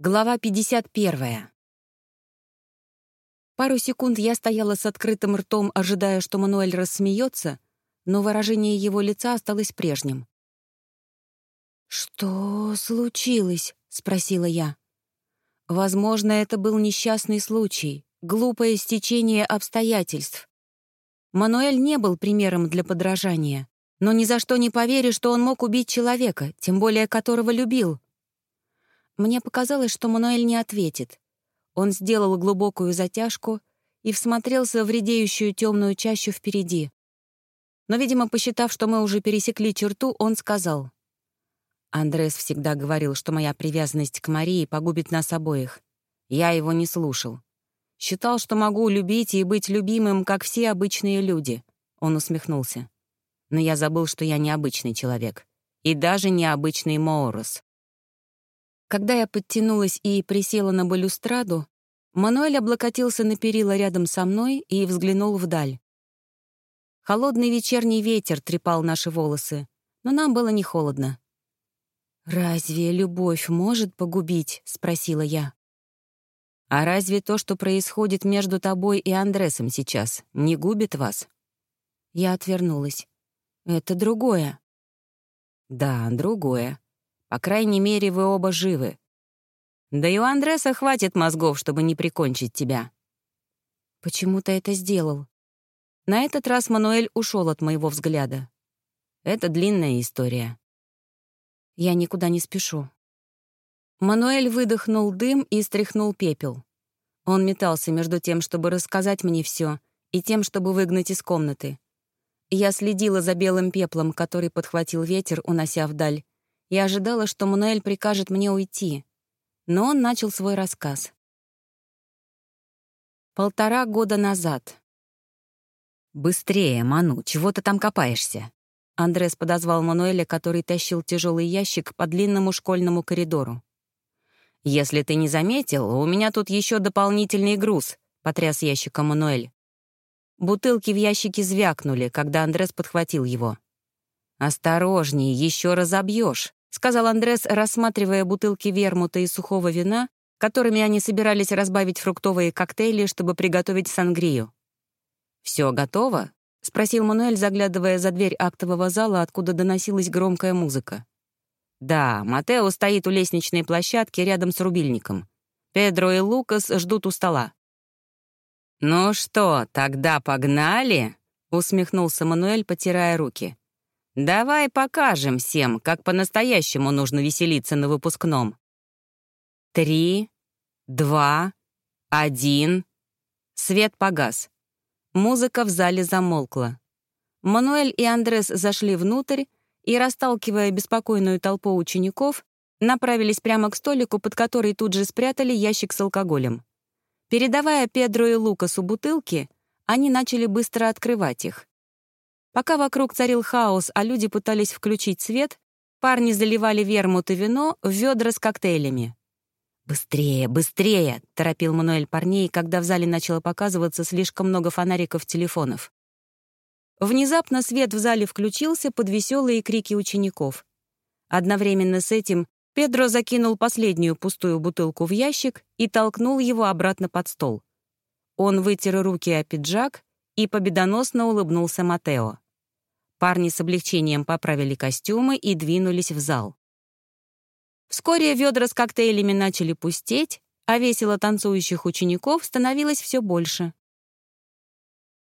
Глава 51. Пару секунд я стояла с открытым ртом, ожидая, что Мануэль рассмеется, но выражение его лица осталось прежним. «Что случилось?» — спросила я. Возможно, это был несчастный случай, глупое стечение обстоятельств. Мануэль не был примером для подражания, но ни за что не поверю, что он мог убить человека, тем более которого любил — мне показалось, что Мануэль не ответит. Он сделал глубокую затяжку и всмотрелся в редеющую темную чащу впереди. Но, видимо, посчитав, что мы уже пересекли черту, он сказал. Андрес всегда говорил, что моя привязанность к Марии погубит нас обоих. Я его не слушал. Считал, что могу любить и быть любимым, как все обычные люди. Он усмехнулся. Но я забыл, что я необычный человек. И даже необычный Моурос. Когда я подтянулась и присела на балюстраду, Мануэль облокотился на перила рядом со мной и взглянул вдаль. Холодный вечерний ветер трепал наши волосы, но нам было не холодно. «Разве любовь может погубить?» — спросила я. «А разве то, что происходит между тобой и Андресом сейчас, не губит вас?» Я отвернулась. «Это другое». «Да, другое. По крайней мере, вы оба живы. Да и у Андреса хватит мозгов, чтобы не прикончить тебя. Почему ты это сделал? На этот раз Мануэль ушел от моего взгляда. Это длинная история. Я никуда не спешу. Мануэль выдохнул дым и стряхнул пепел. Он метался между тем, чтобы рассказать мне все, и тем, чтобы выгнать из комнаты. Я следила за белым пеплом, который подхватил ветер, унося вдаль, и ожидала, что Мануэль прикажет мне уйти. Но он начал свой рассказ. Полтора года назад. «Быстрее, Ману, чего ты там копаешься?» Андрес подозвал Мануэля, который тащил тяжелый ящик по длинному школьному коридору. «Если ты не заметил, у меня тут еще дополнительный груз», — потряс ящиком Мануэль. Бутылки в ящике звякнули, когда Андрес подхватил его. «Осторожнее, еще разобьешь», — сказал Андрес, рассматривая бутылки вермута и сухого вина, которыми они собирались разбавить фруктовые коктейли, чтобы приготовить сангрию. «Все готово?» — спросил Мануэль, заглядывая за дверь актового зала, откуда доносилась громкая музыка. «Да, Матео стоит у лестничной площадки рядом с рубильником. Педро и Лукас ждут у стола». «Ну что, тогда погнали?» — усмехнулся Мануэль, потирая руки. Давай покажем всем, как по-настоящему нужно веселиться на выпускном. Три, два, один. Свет погас. Музыка в зале замолкла. Мануэль и Андрес зашли внутрь и, расталкивая беспокойную толпу учеников, направились прямо к столику, под который тут же спрятали ящик с алкоголем. Передавая Педро и Лукасу бутылки, они начали быстро открывать их. Пока вокруг царил хаос, а люди пытались включить свет, парни заливали вермут и вино в ведра с коктейлями. «Быстрее, быстрее!» — торопил Мануэль парней, когда в зале начало показываться слишком много фонариков телефонов. Внезапно свет в зале включился под веселые крики учеников. Одновременно с этим Педро закинул последнюю пустую бутылку в ящик и толкнул его обратно под стол. Он вытер руки о пиджак и победоносно улыбнулся Матео. Парни с облегчением поправили костюмы и двинулись в зал. Вскоре ведра с коктейлями начали пустеть, а весело танцующих учеников становилось все больше.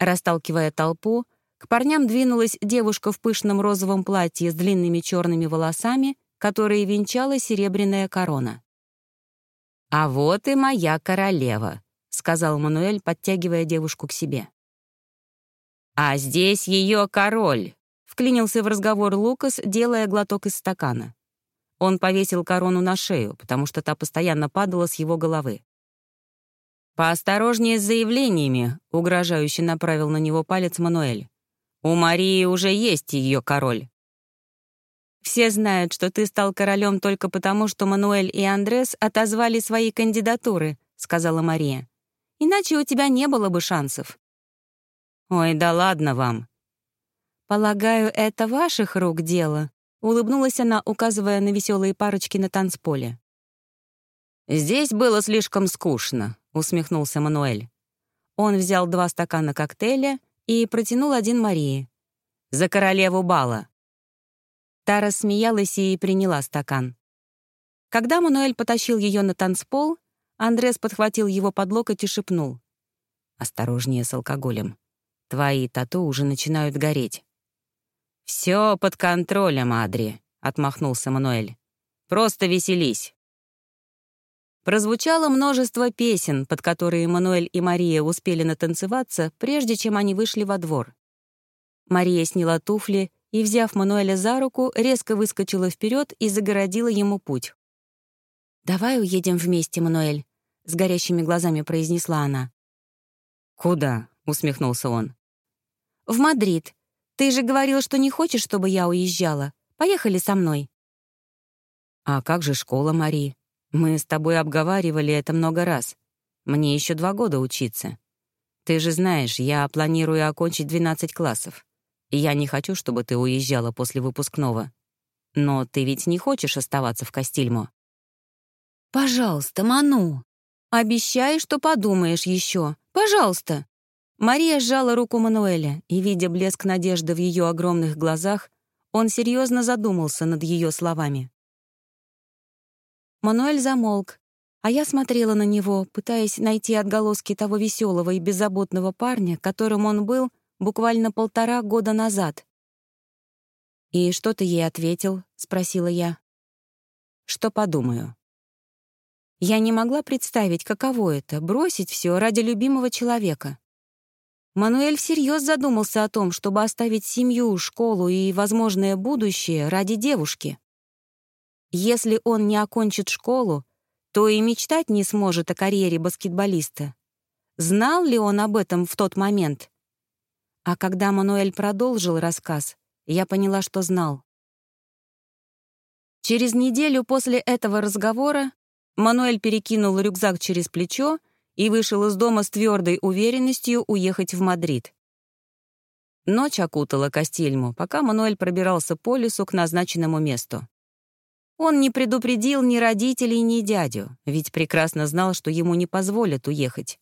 Расталкивая толпу, к парням двинулась девушка в пышном розовом платье с длинными черными волосами, которые венчала серебряная корона. «А вот и моя королева», — сказал Мануэль, подтягивая девушку к себе. «А здесь ее король», — вклинился в разговор Лукас, делая глоток из стакана. Он повесил корону на шею, потому что та постоянно падала с его головы. «Поосторожнее с заявлениями», — угрожающе направил на него палец Мануэль. «У Марии уже есть ее король». «Все знают, что ты стал королем только потому, что Мануэль и Андрес отозвали свои кандидатуры», — сказала Мария. «Иначе у тебя не было бы шансов». «Ой, да ладно вам». «Полагаю, это ваших рук дело», — улыбнулась она, указывая на веселые парочки на танцполе. «Здесь было слишком скучно», — усмехнулся Мануэль. Он взял два стакана коктейля и протянул один Марии. «За королеву бала». Та рассмеялась и приняла стакан. Когда Мануэль потащил ее на танцпол, Андрес подхватил его под локоть и шепнул. «Осторожнее с алкоголем. Твои тату уже начинают гореть». «Все под контролем, Адри», — отмахнулся Мануэль. «Просто веселись». Прозвучало множество песен, под которые Мануэль и Мария успели натанцеваться, прежде чем они вышли во двор. Мария сняла туфли и, взяв Мануэля за руку, резко выскочила вперед и загородила ему путь. «Давай уедем вместе, Мануэль», — с горящими глазами произнесла она. «Куда?» — усмехнулся он. «В Мадрид. Ты же говорил, что не хочешь, чтобы я уезжала. Поехали со мной». «А как же школа, Мари? Мы с тобой обговаривали это много раз. Мне еще два года учиться. Ты же знаешь, я планирую окончить 12 классов. Я не хочу, чтобы ты уезжала после выпускного. Но ты ведь не хочешь оставаться в Кастильмо?» «Пожалуйста, Ману. Обещай, что подумаешь еще. Пожалуйста». Мария сжала руку Мануэля, и, видя блеск надежды в ее огромных глазах, он серьезно задумался над ее словами. Мануэль замолк, а я смотрела на него, пытаясь найти отголоски того веселого и беззаботного парня, которым он был буквально полтора года назад. «И что ты ей ответил?» — спросила я. «Что подумаю?» Я не могла представить, каково это — бросить все ради любимого человека. Мануэль всерьез задумался о том, чтобы оставить семью, школу и возможное будущее ради девушки. Если он не окончит школу, то и мечтать не сможет о карьере баскетболиста. Знал ли он об этом в тот момент? А когда Мануэль продолжил рассказ, я поняла, что знал. Через неделю после этого разговора Мануэль перекинул рюкзак через плечо и вышел из дома с твердой уверенностью уехать в Мадрид. Ночь окутала Кастильму, пока Мануэль пробирался по лесу к назначенному месту. Он не предупредил ни родителей, ни дядю, ведь прекрасно знал, что ему не позволят уехать.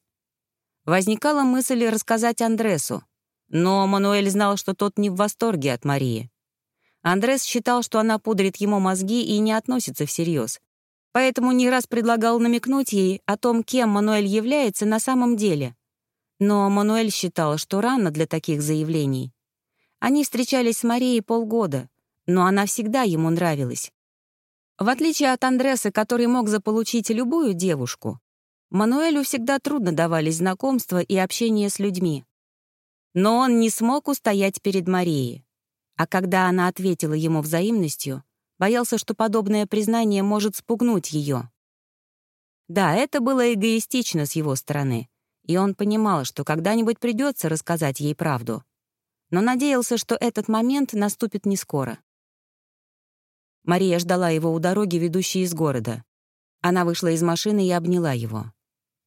Возникала мысль рассказать Андресу, но Мануэль знал, что тот не в восторге от Марии. Андрес считал, что она пудрит ему мозги и не относится всерьез, поэтому не раз предлагал намекнуть ей о том, кем Мануэль является на самом деле. Но Мануэль считал, что рано для таких заявлений. Они встречались с Марией полгода, но она всегда ему нравилась. В отличие от Андреса, который мог заполучить любую девушку, Мануэлю всегда трудно давались знакомства и общение с людьми. Но он не смог устоять перед Марией. А когда она ответила ему взаимностью, боялся, что подобное признание может спугнуть ее. Да, это было эгоистично с его стороны, и он понимал, что когда-нибудь придется рассказать ей правду. Но надеялся, что этот момент наступит не скоро. Мария ждала его у дороги, ведущей из города. Она вышла из машины и обняла его.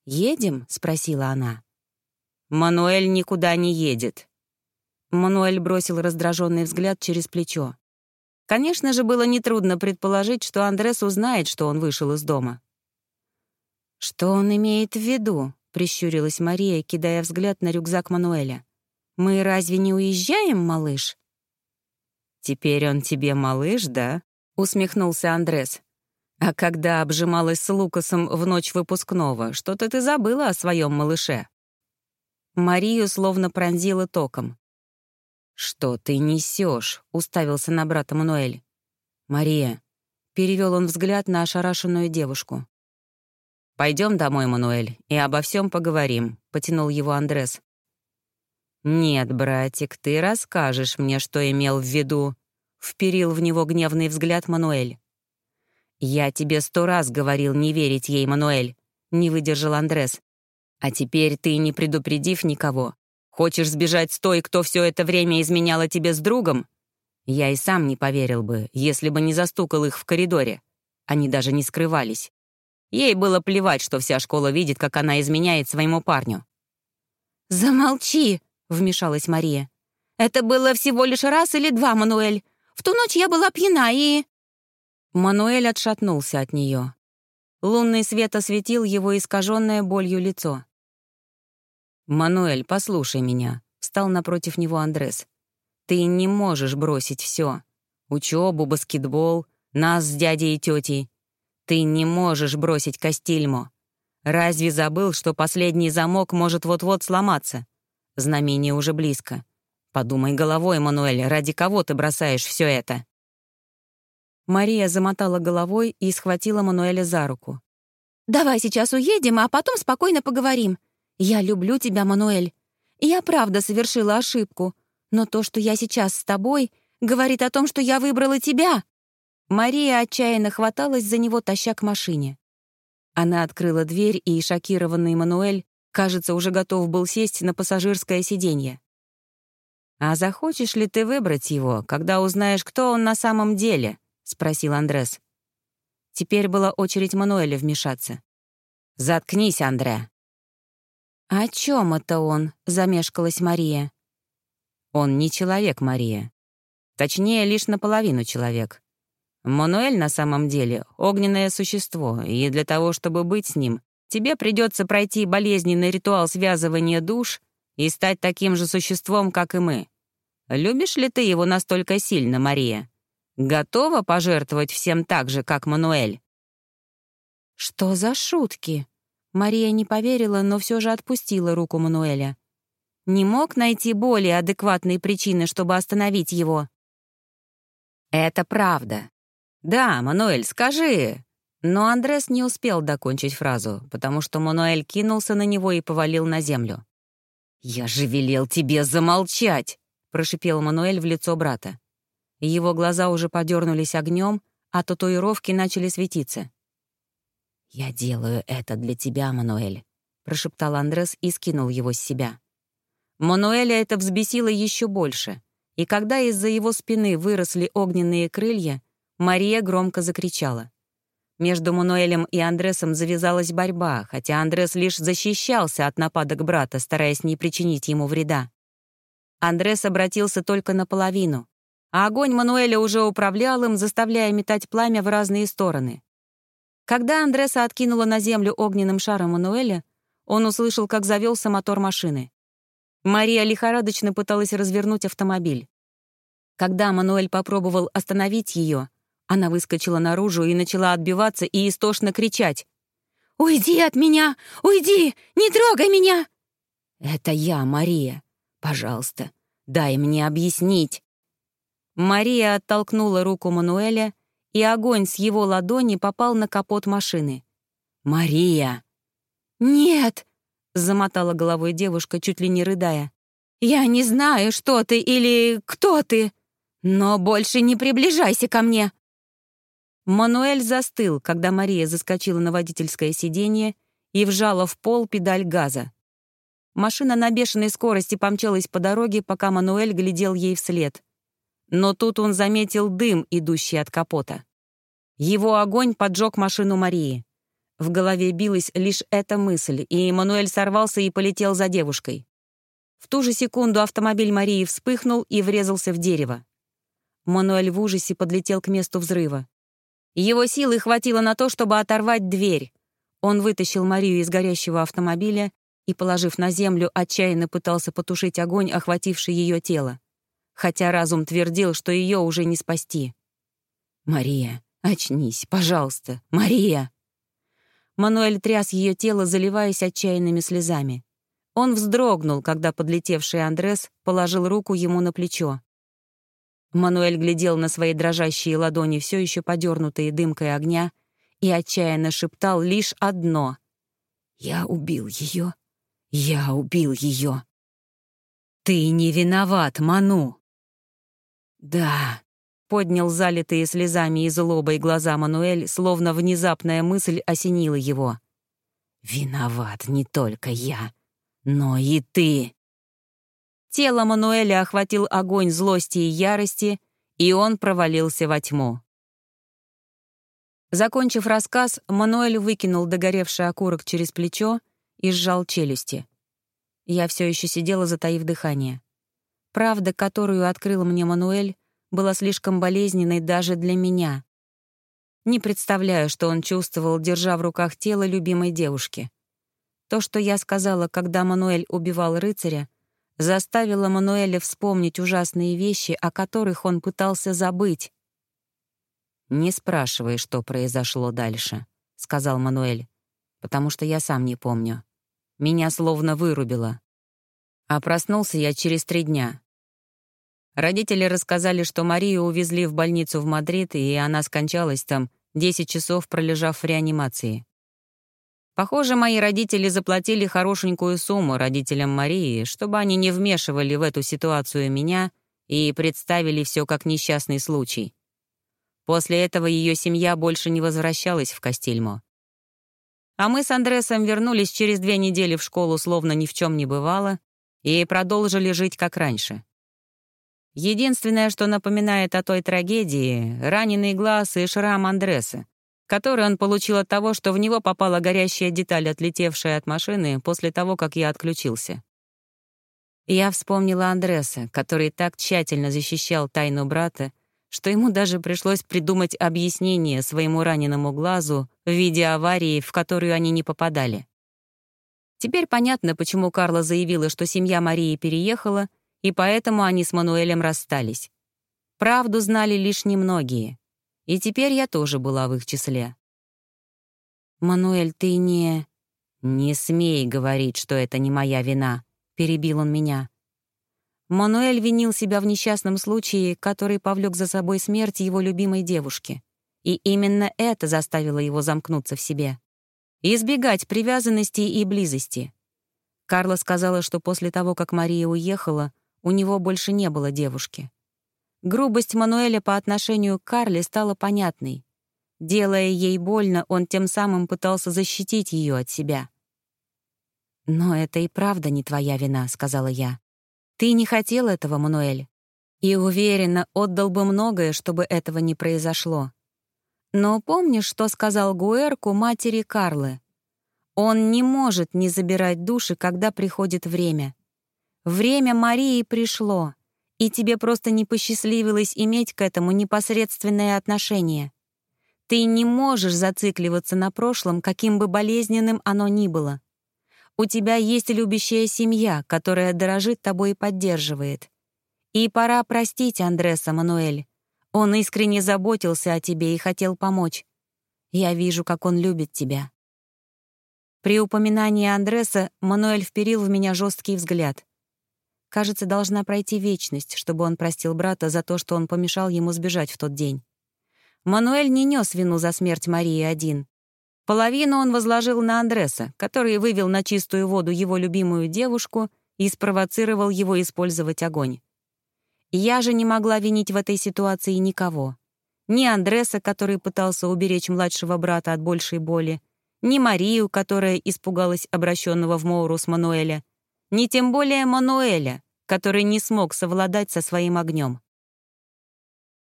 «Едем?» — спросила она. «Мануэль никуда не едет». Мануэль бросил раздраженный взгляд через плечо. Конечно же, было нетрудно предположить, что Андрес узнает, что он вышел из дома. «Что он имеет в виду?» — прищурилась Мария, кидая взгляд на рюкзак Мануэля. «Мы разве не уезжаем, малыш?» «Теперь он тебе малыш, да?» — усмехнулся Андрес. «А когда обжималась с Лукасом в ночь выпускного, что-то ты забыла о своем малыше?» Марию словно пронзила током. «Что ты несешь?» — уставился на брата Мануэль. «Мария». Перевел он взгляд на ошарашенную девушку. Пойдем домой, Мануэль, и обо всем поговорим», — потянул его Андрес. «Нет, братик, ты расскажешь мне, что имел в виду», — вперил в него гневный взгляд Мануэль. «Я тебе сто раз говорил не верить ей, Мануэль», — не выдержал Андрес. «А теперь ты, не предупредив никого, Хочешь сбежать с той, кто все это время изменяла тебе с другом? Я и сам не поверил бы, если бы не застукал их в коридоре. Они даже не скрывались. Ей было плевать, что вся школа видит, как она изменяет своему парню. «Замолчи!» — вмешалась Мария. «Это было всего лишь раз или два, Мануэль. В ту ночь я была пьяна и...» Мануэль отшатнулся от нее. Лунный свет осветил его искаженное болью лицо. «Мануэль, послушай меня», — встал напротив него Андрес. «Ты не можешь бросить все: Учебу, баскетбол, нас с дядей и тетей. Ты не можешь бросить Кастильмо. Разве забыл, что последний замок может вот-вот сломаться? Знамение уже близко. Подумай головой, Мануэль, ради кого ты бросаешь все это?» Мария замотала головой и схватила Мануэля за руку. «Давай сейчас уедем, а потом спокойно поговорим. Я люблю тебя, Мануэль. Я правда совершила ошибку, но то, что я сейчас с тобой, говорит о том, что я выбрала тебя». Мария отчаянно хваталась за него, таща к машине. Она открыла дверь, и шокированный Мануэль, кажется, уже готов был сесть на пассажирское сиденье. «А захочешь ли ты выбрать его, когда узнаешь, кто он на самом деле?» — спросил Андрес. Теперь была очередь Мануэля вмешаться. «Заткнись, Андре!» «О чем это он?» — замешкалась Мария. «Он не человек, Мария. Точнее, лишь наполовину человек. Мануэль на самом деле — огненное существо, и для того, чтобы быть с ним, тебе придется пройти болезненный ритуал связывания душ и стать таким же существом, как и мы. Любишь ли ты его настолько сильно, Мария? Готова пожертвовать всем так же, как Мануэль?» «Что за шутки?» Мария не поверила, но все же отпустила руку Мануэля. Не мог найти более адекватные причины, чтобы остановить его. «Это правда. Да, Мануэль, скажи!» Но Андрес не успел докончить фразу, потому что Мануэль кинулся на него и повалил на землю. «Я же велел тебе замолчать!» — прошипел Мануэль в лицо брата. Его глаза уже подернулись огнем, а татуировки начали светиться. «Я делаю это для тебя, Мануэль», — прошептал Андрес и скинул его с себя. Мануэля это взбесило еще больше, и когда из-за его спины выросли огненные крылья, Мария громко закричала. Между Мануэлем и Андресом завязалась борьба, хотя Андрес лишь защищался от нападок брата, стараясь не причинить ему вреда. Андрес обратился только наполовину, а огонь Мануэля уже управлял им, заставляя метать пламя в разные стороны. Когда Андреса откинула на землю огненным шаром Мануэля, он услышал, как завелся мотор машины. Мария лихорадочно пыталась развернуть автомобиль. Когда Мануэль попробовал остановить ее, она выскочила наружу и начала отбиваться и истошно кричать. «Уйди от меня! Уйди! Не трогай меня!» «Это я, Мария. Пожалуйста, дай мне объяснить». Мария оттолкнула руку Мануэля, и огонь с его ладони попал на капот машины. «Мария!» «Нет!» — замотала головой девушка, чуть ли не рыдая. «Я не знаю, что ты или кто ты, но больше не приближайся ко мне!» Мануэль застыл, когда Мария заскочила на водительское сиденье и вжала в пол педаль газа. Машина на бешеной скорости помчалась по дороге, пока Мануэль глядел ей вслед. Но тут он заметил дым, идущий от капота. Его огонь поджег машину Марии. В голове билась лишь эта мысль, и Мануэль сорвался и полетел за девушкой. В ту же секунду автомобиль Марии вспыхнул и врезался в дерево. Мануэль в ужасе подлетел к месту взрыва. Его силы хватило на то, чтобы оторвать дверь. Он вытащил Марию из горящего автомобиля и, положив на землю, отчаянно пытался потушить огонь, охвативший ее тело. Хотя разум твердил, что ее уже не спасти. «Мария, очнись, пожалуйста, Мария!» Мануэль тряс ее тело, заливаясь отчаянными слезами. Он вздрогнул, когда подлетевший Андрес положил руку ему на плечо. Мануэль глядел на свои дрожащие ладони, все еще подернутые дымкой огня, и отчаянно шептал лишь одно. «Я убил ее. Я убил ее. Ты не виноват, Ману!» «Да», — поднял залитые слезами и злобой глаза Мануэль, словно внезапная мысль осенила его. «Виноват не только я, но и ты!» Тело Мануэля охватил огонь злости и ярости, и он провалился во тьму. Закончив рассказ, Мануэль выкинул догоревший окурок через плечо и сжал челюсти. Я все еще сидела, затаив дыхание. Правда, которую открыл мне Мануэль, была слишком болезненной даже для меня. Не представляю, что он чувствовал, держа в руках тело любимой девушки. То, что я сказала, когда Мануэль убивал рыцаря, заставило Мануэля вспомнить ужасные вещи, о которых он пытался забыть. «Не спрашивай, что произошло дальше», — сказал Мануэль, «потому что я сам не помню. Меня словно вырубило. А проснулся я через три дня. Родители рассказали, что Марию увезли в больницу в Мадрид, и она скончалась там, 10 часов пролежав в реанимации. Похоже, мои родители заплатили хорошенькую сумму родителям Марии, чтобы они не вмешивали в эту ситуацию меня и представили все как несчастный случай. После этого ее семья больше не возвращалась в Кастильмо. А мы с Андресом вернулись через две недели в школу, словно ни в чем не бывало, и продолжили жить как раньше. Единственное, что напоминает о той трагедии — раненый глаз и шрам Андреса, который он получил от того, что в него попала горящая деталь, отлетевшая от машины после того, как я отключился. Я вспомнила Андреса, который так тщательно защищал тайну брата, что ему даже пришлось придумать объяснение своему раненому глазу в виде аварии, в которую они не попадали. Теперь понятно, почему Карла заявила, что семья Марии переехала, и поэтому они с Мануэлем расстались. Правду знали лишь немногие. И теперь я тоже была в их числе. «Мануэль, ты не...» «Не смей говорить, что это не моя вина», — перебил он меня. Мануэль винил себя в несчастном случае, который повлек за собой смерть его любимой девушки. И именно это заставило его замкнуться в себе. Избегать привязанности и близости. Карла сказала, что после того, как Мария уехала, у него больше не было девушки. Грубость Мануэля по отношению к Карле стала понятной. Делая ей больно, он тем самым пытался защитить ее от себя. «Но это и правда не твоя вина», — сказала я. «Ты не хотел этого, Мануэль, и, уверенно, отдал бы многое, чтобы этого не произошло. Но помнишь, что сказал Гуэрку матери Карлы? Он не может не забирать души, когда приходит время. Время Марии пришло и тебе просто не посчастливилось иметь к этому непосредственное отношение. Ты не можешь зацикливаться на прошлом, каким бы болезненным оно ни было. У тебя есть любящая семья, которая дорожит тобой и поддерживает. И пора простить Андреса, Мануэль. Он искренне заботился о тебе и хотел помочь. Я вижу, как он любит тебя. При упоминании Андреса Мануэль вперил в меня жесткий взгляд. Кажется, должна пройти вечность, чтобы он простил брата за то, что он помешал ему сбежать в тот день. Мануэль не нес вину за смерть Марии один. Половину он возложил на Андреса, который вывел на чистую воду его любимую девушку и спровоцировал его использовать огонь. Я же не могла винить в этой ситуации никого. Ни Андреса, который пытался уберечь младшего брата от большей боли, ни Марию, которая испугалась обращенного в Моурус Мануэля, ни тем более Мануэля, который не смог совладать со своим огнем.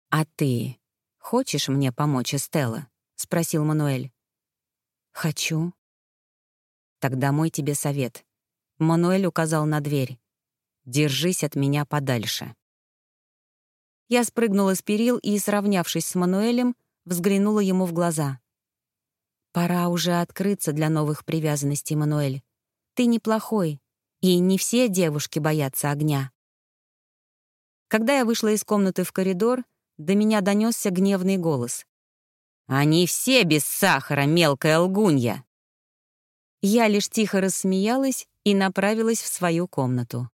«А ты хочешь мне помочь, Эстелла?» — спросил Мануэль. «Хочу». «Тогда мой тебе совет». Мануэль указал на дверь. «Держись от меня подальше». Я спрыгнула с перил и, сравнявшись с Мануэлем, взглянула ему в глаза. «Пора уже открыться для новых привязанностей, Мануэль. Ты неплохой, и не все девушки боятся огня. Когда я вышла из комнаты в коридор, до меня донесся гневный голос. «Они все без сахара, мелкая лгунья!» Я лишь тихо рассмеялась и направилась в свою комнату.